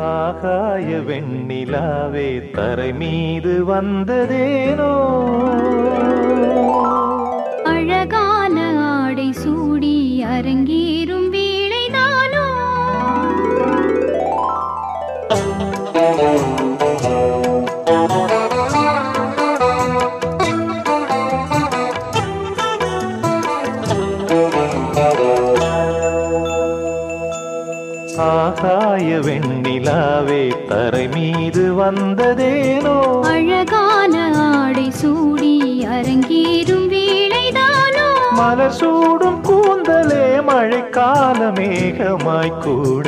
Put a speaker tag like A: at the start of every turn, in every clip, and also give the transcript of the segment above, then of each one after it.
A: ஆகாய வெண்ணிலாவே தரை மீது வந்ததேனோ? ஆகாய வெண்ணிலாவே தரை மீது வந்ததேனோ?
B: அழகான ஆடை சூடி அரங்கேறும் வேளைதானோ?
A: மலர் சூடும் கூந்தலே மழைக்கால மேகமாய் கூட.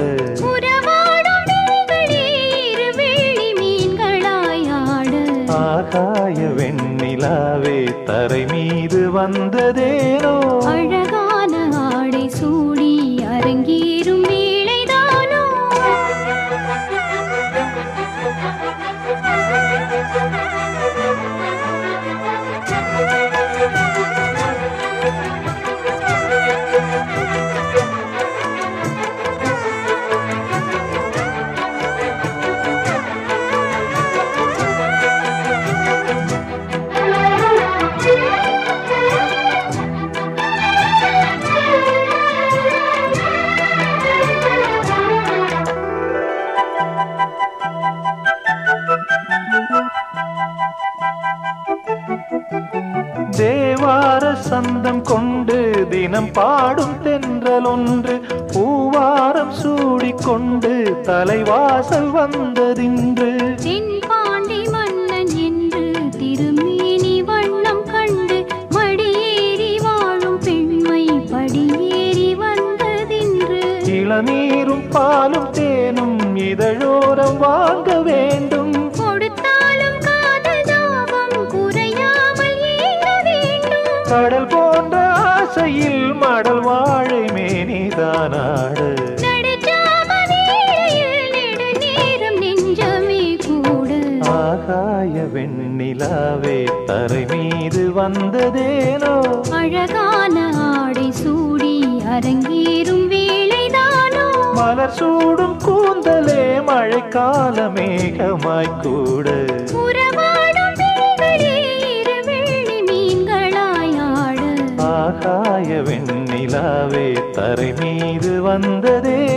A: ஆகாய வெண்ணிலாவே தரை மீது வந்ததேனோ?
B: அழகான ஆடை சூடி
A: தேவார சந்தம் கொண்டு தினம் பாடும் தென்றல் ஒன்று பூவாரம் சூடிக்கொண்டு தலைவாசல் வந்ததின்று.
B: தென்பாண்டி மன்னன் என்று திருமேனி வண்ணம் கண்டு மடியேறி வாழும் பெண்மை படியேறி வந்ததின்று.
A: இளநீரும் பாலும் தேனும் இதழோரம் வாங்க போன்ற ஆசையில் மடல் வாழை மேனிதானாடு ஆகாய வெண்ணிலாவே தரை மீது வந்ததேனோ?
B: அழகான ஆடை சூடி அரங்கேறும் வேளைதானோ?
A: மலர் சூடும் கூந்தலே மழைக்கால மேகமாய் வெண்ணிலாவே மீது
B: வந்ததே.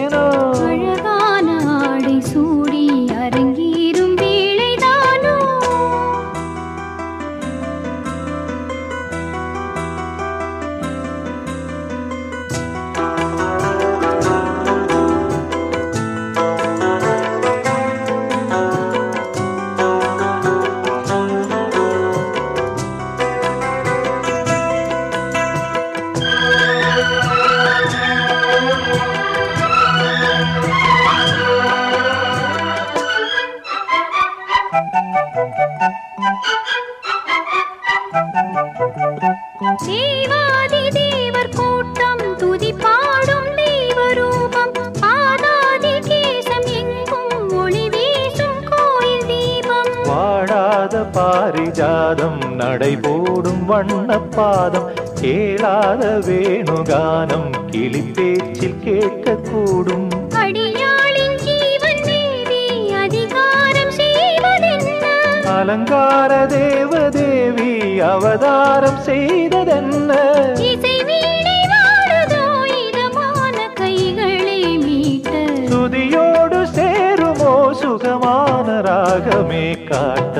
B: தேவாதி தேவர் கூட்டம் துதி பாடும் தெய்வரூபம் பாதாதி கேசம் எங்கும் ஒளி வீசும் கோயில் தீபம்.
A: வாடாத பாரிஜாதம் வண்ணப்பாதம் கேளாத வேணுகானம் கிளி பேச்சில் கேட்கக்கூடும். அலங்கார தேவதேவி அவதாரம் செய்ததென்ன? துதியோடு சேருமோ சுகமான ராகமே காட்ட?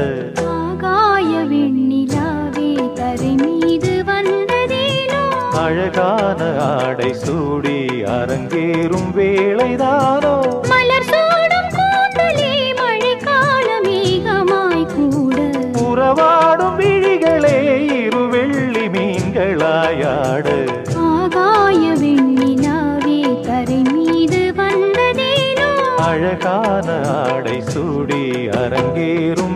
B: ஆகாய வெண்ணிலாவே தரை மீது வந்ததேனோ?
A: அழகான ஆடை சூடி அரங்கேறும் வேளைதானோ? அழகான ஆடை சூடி அரங்கேறும்